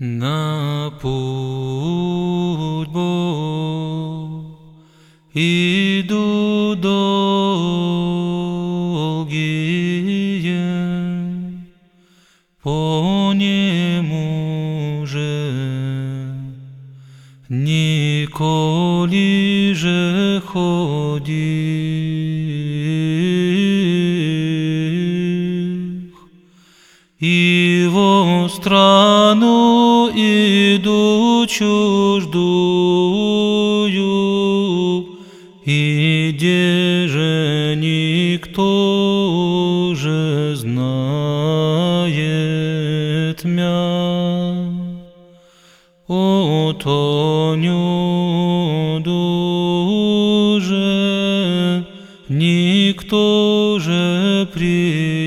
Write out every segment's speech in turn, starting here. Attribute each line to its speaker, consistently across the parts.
Speaker 1: Na Napód, bo idu dolgije, po niemu że nikoli że chodzi. I страну иду чуждую, и где же никто же знает мя. О, Тоню дуже, никто же придет.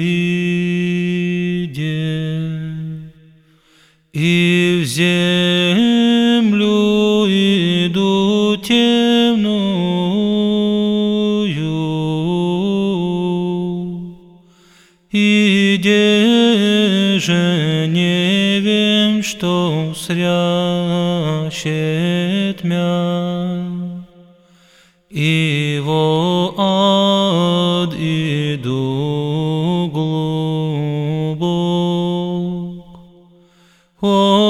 Speaker 1: И в землю иду темную, и где же не вем, что срящет мя, и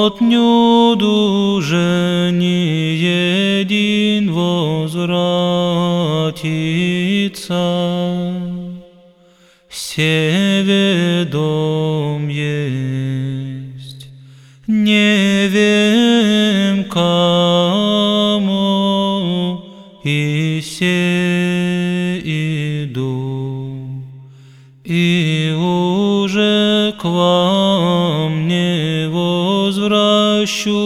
Speaker 1: От нюду же ни един возвратится, все ведом есть, не вем кому, и се иду, и уже к вам не возвращуся.